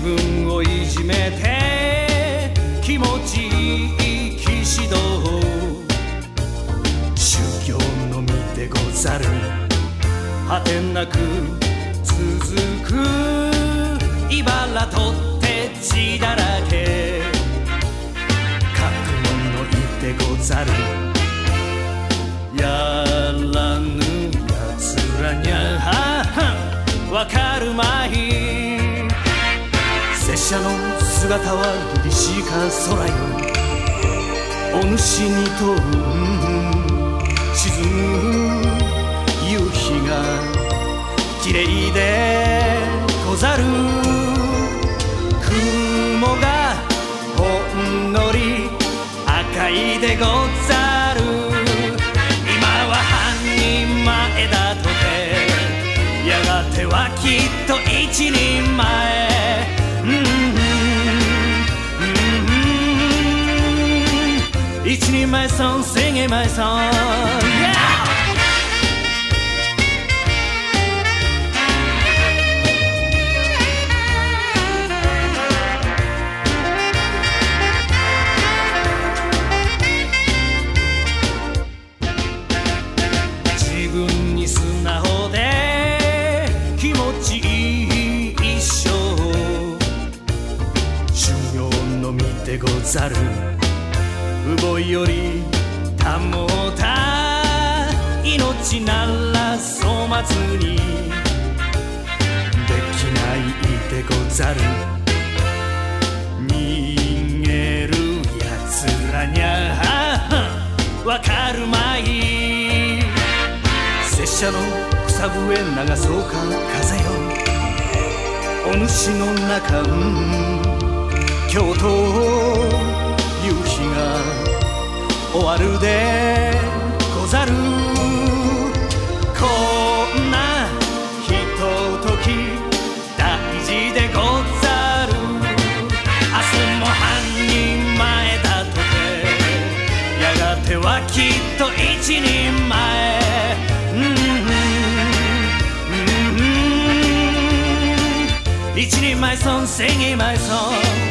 自分をいじめて気持ちいい騎士道修行のみでござる。果てなく続く。茨とって血だらけ。覚悟のいでござる。やらぬやつらにゃははわかるまい。者の姿は凛しいか空よお主に問う沈む夕日が綺麗でござる。雲がほんのり赤いでござる。今は半人前だとてやがてはきっと一人前。一人前ソン Sing it my song yeah! 自分に素直で気持ちいより保た命なら粗末にできないでござる逃げるやつらにゃわかるまい拙者の草笛流そうか風よお主の中うん京都るでござる。こんなひととき大事でござる。明日も半人前だとてやがてはきっと一人前。一人前ソン Sing it my song